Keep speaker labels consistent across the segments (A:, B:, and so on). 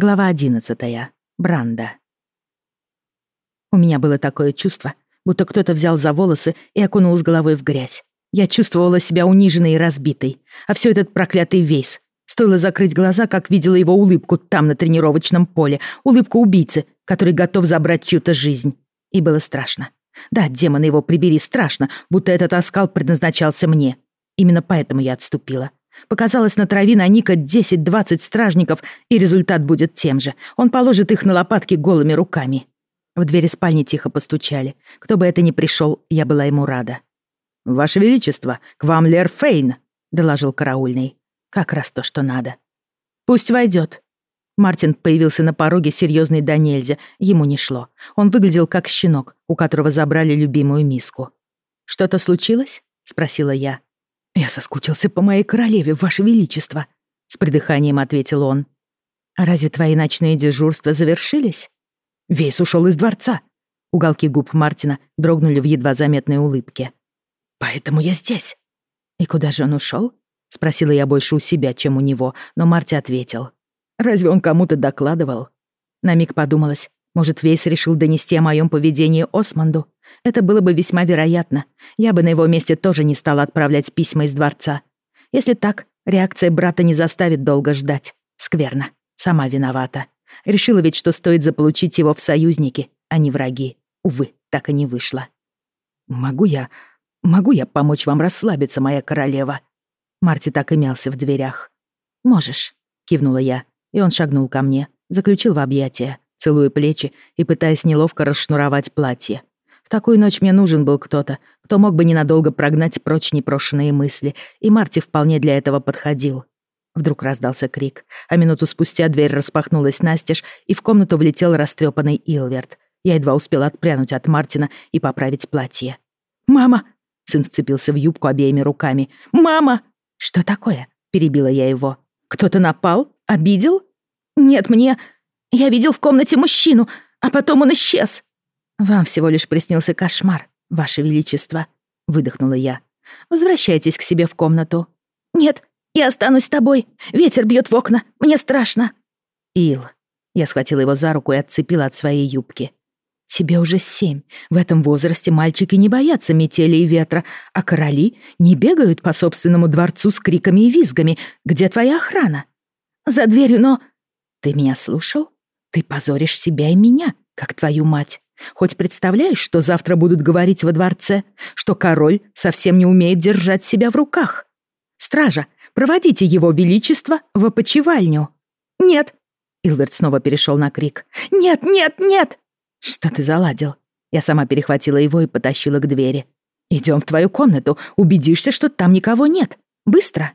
A: Глава одиннадцатая. Бранда. У меня было такое чувство, будто кто-то взял за волосы и окунул с головой в грязь. Я чувствовала себя униженной и разбитой. А все этот проклятый вейс. Стоило закрыть глаза, как видела его улыбку там, на тренировочном поле. Улыбку убийцы, который готов забрать чью-то жизнь. И было страшно. Да, демона его прибери, страшно, будто этот оскал предназначался мне. Именно поэтому я отступила. Показалось на траве на Ника 10-20 стражников, и результат будет тем же. Он положит их на лопатки голыми руками. В двери спальни тихо постучали. Кто бы это ни пришел, я была ему рада. «Ваше Величество, к вам Лер Фейн», — доложил караульный. «Как раз то, что надо». «Пусть войдет». Мартин появился на пороге серьезный до нельзя, ему не шло. Он выглядел как щенок, у которого забрали любимую миску. «Что-то случилось?» — спросила я. «Я соскучился по моей королеве, Ваше Величество», — с придыханием ответил он. «А разве твои ночные дежурства завершились?» «Весь ушел из дворца». Уголки губ Мартина дрогнули в едва заметной улыбке. «Поэтому я здесь». «И куда же он ушел? спросила я больше у себя, чем у него, но Марти ответил. «Разве он кому-то докладывал?» На миг подумалось, может, Вейс решил донести о моем поведении Османду? Это было бы весьма вероятно. Я бы на его месте тоже не стала отправлять письма из дворца. Если так, реакция брата не заставит долго ждать. Скверно. Сама виновата. Решила ведь, что стоит заполучить его в союзники, а не враги. Увы, так и не вышло. «Могу я... могу я помочь вам расслабиться, моя королева?» Марти так и мялся в дверях. «Можешь», — кивнула я, и он шагнул ко мне, заключил в объятия целуя плечи и пытаясь неловко расшнуровать платье. В такую ночь мне нужен был кто-то, кто мог бы ненадолго прогнать прочь непрошенные мысли, и Марти вполне для этого подходил. Вдруг раздался крик, а минуту спустя дверь распахнулась настежь, и в комнату влетел растрепанный Илверт. Я едва успела отпрянуть от Мартина и поправить платье. «Мама!» — сын вцепился в юбку обеими руками. «Мама!» «Что такое?» — перебила я его. «Кто-то напал? Обидел?» «Нет, мне...» Я видел в комнате мужчину, а потом он исчез». «Вам всего лишь приснился кошмар, Ваше Величество», — выдохнула я. «Возвращайтесь к себе в комнату». «Нет, я останусь с тобой. Ветер бьет в окна. Мне страшно». «Ил». Я схватила его за руку и отцепила от своей юбки. «Тебе уже семь. В этом возрасте мальчики не боятся метели и ветра, а короли не бегают по собственному дворцу с криками и визгами. Где твоя охрана?» «За дверью, но...» «Ты меня слушал?» Ты позоришь себя и меня, как твою мать. Хоть представляешь, что завтра будут говорить во дворце, что король совсем не умеет держать себя в руках? Стража, проводите его величество в опочивальню. Нет. Илверт снова перешел на крик. Нет, нет, нет. Что ты заладил? Я сама перехватила его и потащила к двери. Идем в твою комнату, убедишься, что там никого нет. Быстро.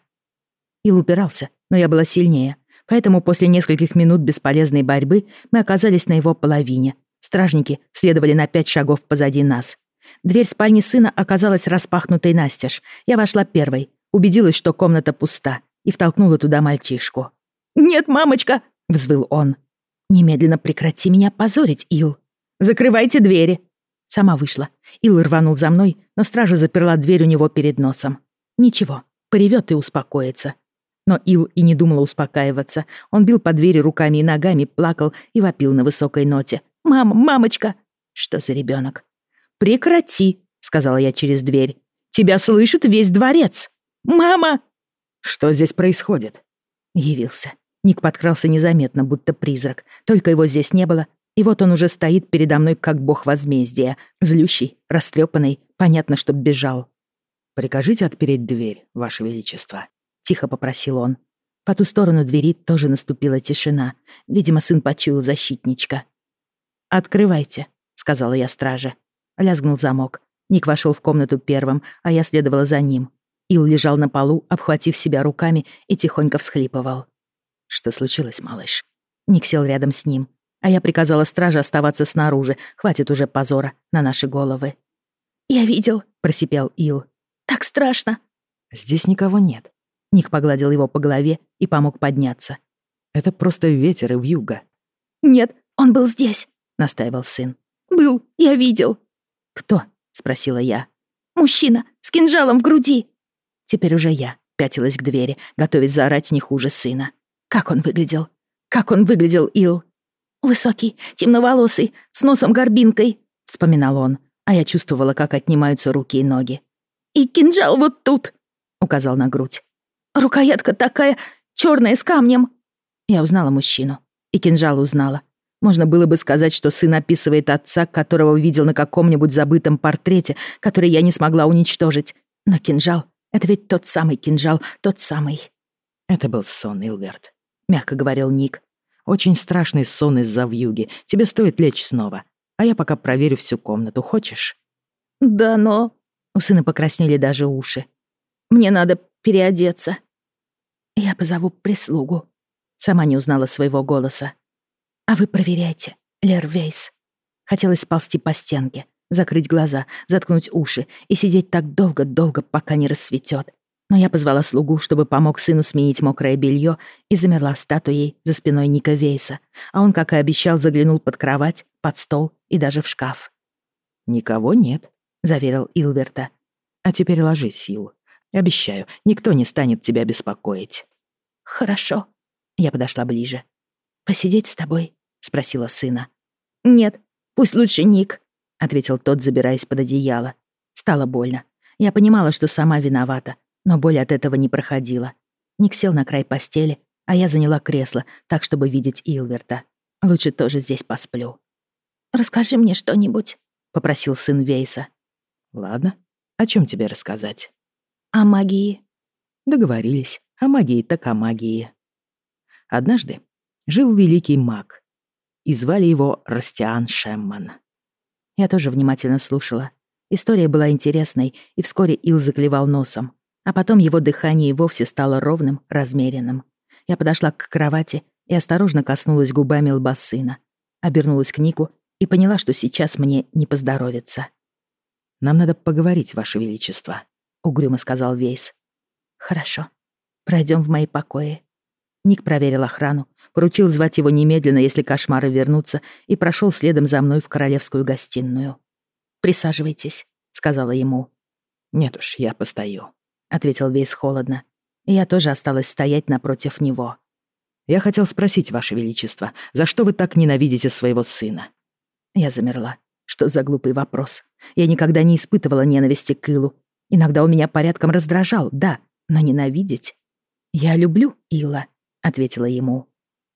A: Ил упирался, но я была сильнее. Поэтому после нескольких минут бесполезной борьбы мы оказались на его половине. Стражники следовали на пять шагов позади нас. Дверь спальни сына оказалась распахнутой настежь. Я вошла первой, убедилась, что комната пуста, и втолкнула туда мальчишку. «Нет, мамочка!» — взвыл он. «Немедленно прекрати меня позорить, Ил. Закрывайте двери!» Сама вышла. Ил рванул за мной, но стража заперла дверь у него перед носом. «Ничего, поревет и успокоится. Но Ил и не думал успокаиваться. Он бил по двери руками и ногами, плакал и вопил на высокой ноте. «Мама, мамочка!» Что за ребенок? «Прекрати!» — сказала я через дверь. «Тебя слышит весь дворец!» «Мама!» «Что здесь происходит?» Явился. Ник подкрался незаметно, будто призрак. Только его здесь не было. И вот он уже стоит передо мной, как бог возмездия. Злющий, растрепанный, понятно, что бежал. «Прикажите отпереть дверь, Ваше Величество». — тихо попросил он. По ту сторону двери тоже наступила тишина. Видимо, сын почуял защитничка. «Открывайте», — сказала я страже. Лязгнул замок. Ник вошел в комнату первым, а я следовала за ним. Ил лежал на полу, обхватив себя руками и тихонько всхлипывал. «Что случилось, малыш?» Ник сел рядом с ним, а я приказала страже оставаться снаружи, хватит уже позора на наши головы. «Я видел», — просипел Ил. «Так страшно». «Здесь никого нет», Ник погладил его по голове и помог подняться. «Это просто ветер и вьюга». «Нет, он был здесь», — настаивал сын. «Был, я видел». «Кто?» — спросила я. «Мужчина, с кинжалом в груди». Теперь уже я пятилась к двери, готовясь заорать не хуже сына. Как он выглядел? Как он выглядел, Ил?» «Высокий, темноволосый, с носом-горбинкой», — вспоминал он, а я чувствовала, как отнимаются руки и ноги. «И кинжал вот тут», — указал на грудь. «Рукоятка такая, черная с камнем». Я узнала мужчину. И кинжал узнала. Можно было бы сказать, что сын описывает отца, которого видел на каком-нибудь забытом портрете, который я не смогла уничтожить. Но кинжал — это ведь тот самый кинжал, тот самый.
B: Это был сон, Илверт, — мягко говорил Ник. Очень страшный сон из-за вьюги. Тебе стоит лечь снова. А я пока проверю всю комнату. Хочешь?
A: Да, но... У сына покраснели даже уши. Мне надо переодеться. Я позову прислугу. Сама не узнала своего голоса. А вы проверяйте, Лер Вейс. Хотелось сползти по стенке, закрыть глаза, заткнуть уши и сидеть так долго-долго, пока не рассветет. Но я позвала слугу, чтобы помог сыну сменить мокрое белье, и замерла статуей за спиной Ника Вейса, а он, как и обещал, заглянул под кровать, под стол и даже в шкаф.
B: «Никого нет», — заверил Илверта. «А теперь ложись, Сил. Обещаю, никто не станет тебя беспокоить».
A: «Хорошо». Я подошла ближе. «Посидеть с тобой?» — спросила сына. «Нет, пусть лучше Ник», — ответил тот, забираясь под одеяло. Стало больно. Я понимала, что сама виновата, но боль от этого не проходила. Ник сел на край постели, а я заняла кресло, так, чтобы видеть Илверта. Лучше тоже здесь посплю. «Расскажи мне что-нибудь», — попросил сын Вейса.
B: «Ладно. О чем тебе рассказать?»
A: «О магии».
B: Договорились. О магии так о магии. Однажды жил великий маг, и звали его Растиан Шемман. Я тоже внимательно слушала. История была интересной, и вскоре Ил заклевал носом. А потом его дыхание и вовсе стало ровным, размеренным. Я подошла к кровати и осторожно коснулась губами лба сына. Обернулась к Нику и поняла, что сейчас мне не поздоровится. «Нам надо поговорить, Ваше Величество», — угрюмо сказал Вейс.
A: «Хорошо. Пройдем в мои покои». Ник проверил охрану, поручил звать его немедленно, если кошмары вернутся, и прошел следом за мной в королевскую гостиную. «Присаживайтесь», — сказала ему.
B: «Нет уж, я постою»,
A: ответил Вейс холодно. И я тоже осталась стоять напротив него.
B: «Я хотел спросить, Ваше Величество, за что вы так ненавидите своего сына?»
A: Я замерла. Что за глупый вопрос? Я никогда не испытывала ненависти к Илу. Иногда он меня порядком раздражал, да, но ненавидеть? «Я люблю Ила», — ответила ему.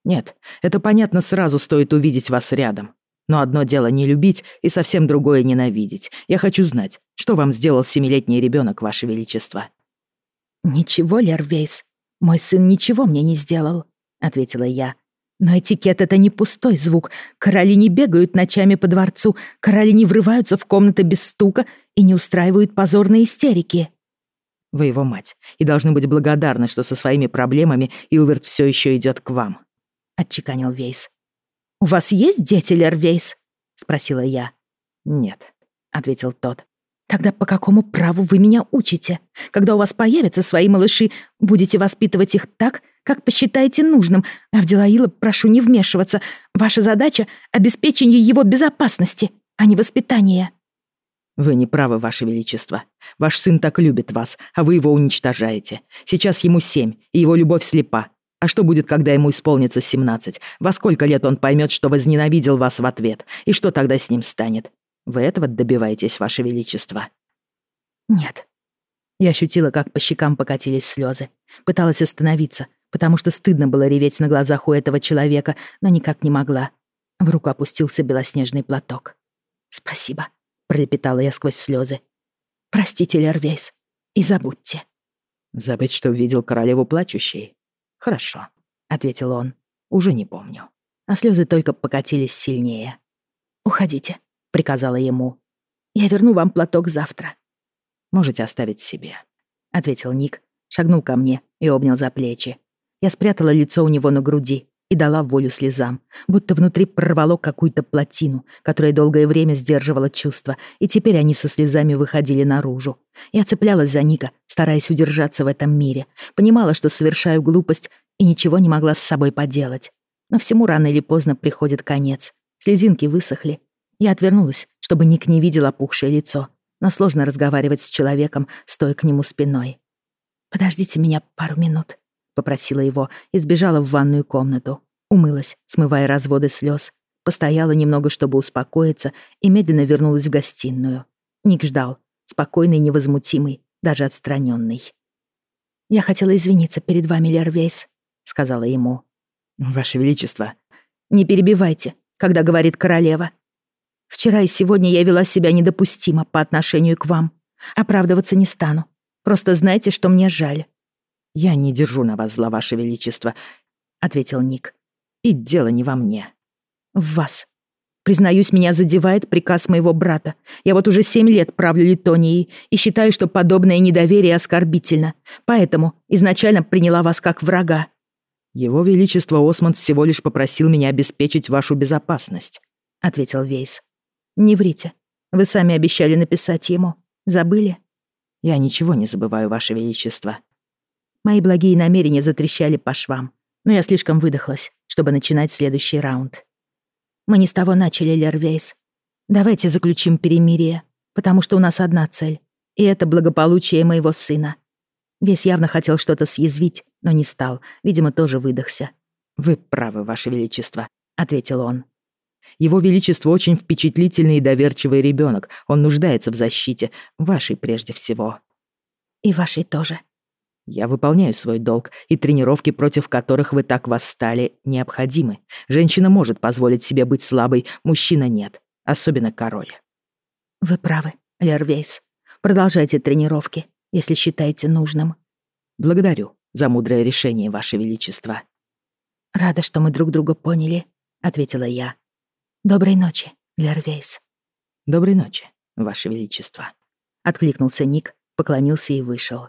B: «Нет, это понятно, сразу стоит увидеть вас рядом. Но одно дело не любить и совсем другое ненавидеть. Я хочу знать, что вам сделал семилетний ребенок, Ваше Величество?»
A: «Ничего, Лервейс, мой сын ничего мне не сделал», — ответила я. «Но этикет — это не пустой звук. Короли не бегают ночами по дворцу, короли не врываются в комнаты без стука и не устраивают позорные истерики».
B: «Вы его мать, и должны быть благодарны, что со своими проблемами Илверт все еще идет к вам», — отчеканил Вейс.
A: «У вас есть дети, Лервейс?» — спросила я.
B: «Нет», — ответил тот.
A: Тогда по какому праву вы меня учите? Когда у вас появятся свои малыши, будете воспитывать их так, как посчитаете нужным, а в дела Ила прошу не вмешиваться. Ваша задача — обеспечение его безопасности, а не воспитание».
B: «Вы не правы, Ваше Величество. Ваш сын так любит вас, а вы его уничтожаете. Сейчас ему семь, и его любовь слепа. А что будет, когда ему исполнится семнадцать? Во сколько лет он поймет, что возненавидел вас в ответ? И что тогда с ним станет? Вы этого добиваетесь, Ваше Величество?»
A: «Нет». Я ощутила, как по щекам покатились слезы. Пыталась остановиться, потому что стыдно было реветь на глазах у этого человека, но никак не могла. В руку опустился белоснежный платок. «Спасибо», — пролепетала я сквозь слезы. «Простите, Лервейс, и забудьте».
B: «Забыть, что видел королеву плачущей? Хорошо», — ответил он. «Уже не помню».
A: А слезы только покатились сильнее. «Уходите», приказала ему. «Я верну вам платок завтра».
B: «Можете оставить себе», —
A: ответил Ник, шагнул ко мне и обнял за плечи. Я спрятала лицо у него на груди и дала волю слезам, будто внутри прорвало какую-то плотину, которая долгое время сдерживала чувства, и теперь они со слезами выходили наружу. Я цеплялась за Ника, стараясь удержаться в этом мире, понимала, что совершаю глупость и ничего не могла с собой поделать. Но всему рано или поздно приходит конец. Слезинки высохли, я отвернулась, чтобы Ник не видел опухшее лицо, но сложно разговаривать с человеком, стоя к нему спиной. «Подождите меня пару минут», — попросила его и сбежала в ванную комнату. Умылась, смывая разводы слез, постояла немного, чтобы успокоиться, и медленно вернулась в гостиную. Ник ждал, спокойный, невозмутимый, даже отстраненный. «Я хотела извиниться перед вами, Лервейс», — сказала ему.
B: «Ваше Величество».
A: «Не перебивайте, когда говорит королева. Вчера и сегодня я вела себя недопустимо по отношению к вам. Оправдываться не стану. Просто знайте, что мне жаль».
B: «Я не держу на вас зла, Ваше Величество», — ответил Ник. «И дело не во мне».
A: «В вас. Признаюсь, меня задевает приказ моего брата. Я вот уже семь лет правлю Литонией и считаю, что подобное недоверие оскорбительно. Поэтому изначально приняла вас как врага».
B: «Его Величество Осмонд всего лишь попросил меня обеспечить вашу безопасность», — ответил Вейс.
A: «Не врите. Вы сами обещали написать ему. Забыли?»
B: «Я ничего не забываю, Ваше Величество».
A: Мои благие намерения затрещали по швам, но я слишком выдохлась, чтобы начинать следующий раунд. Мы не с того начали, Лервейс. Давайте заключим перемирие, потому что у нас одна цель, и это благополучие моего сына. Весь явно хотел что-то съязвить, но не стал, видимо, тоже выдохся.
B: «Вы правы, Ваше Величество», — ответил он. «Его Величество очень впечатлительный и доверчивый ребенок. Он нуждается в защите, вашей прежде всего».
A: «И вашей тоже»,
B: я выполняю свой долг, и тренировки, против которых вы так восстали, необходимы. Женщина может позволить себе быть слабой, мужчина нет, особенно король.
A: Вы правы, Лервейс. Продолжайте тренировки, если считаете нужным.
B: Благодарю за мудрое решение, Ваше Величество.
A: Рада, что мы друг друга поняли, ответила я. Доброй ночи, Лервейс.
B: Доброй ночи, Ваше Величество.
A: Откликнулся Ник, поклонился и вышел.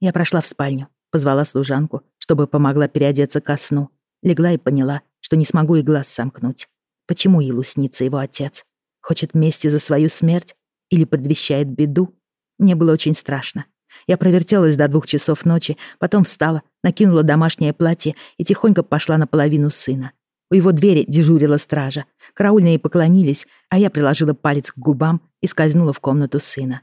A: Я прошла в спальню, позвала служанку, чтобы помогла переодеться ко сну. Легла и поняла, что не смогу и глаз сомкнуть. Почему Илу снится его отец? Хочет мести за свою смерть? Или предвещает беду? Мне было очень страшно. Я провертелась до двух часов ночи, потом встала, накинула домашнее платье и тихонько пошла на половину сына. У его двери дежурила стража. Караульные поклонились, а я приложила палец к губам и скользнула в комнату сына.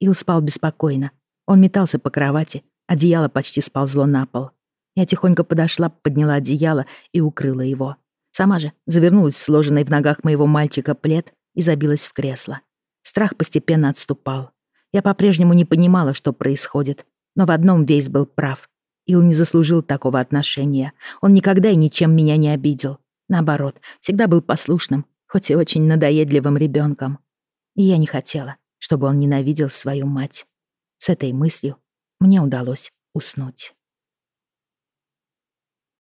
A: Ил спал беспокойно, он метался по кровати, одеяло почти сползло на пол. Я тихонько подошла, подняла одеяло и укрыла его. Сама же завернулась в сложенный в ногах моего мальчика плед и забилась в кресло. Страх постепенно отступал. Я по-прежнему не понимала, что происходит, но в одном весь был прав. Ил не заслужил такого отношения. Он никогда и ничем меня не обидел. Наоборот, всегда был послушным, хоть и очень надоедливым ребенком. И я не хотела, чтобы он ненавидел свою мать. С этой мыслью мне удалось уснуть.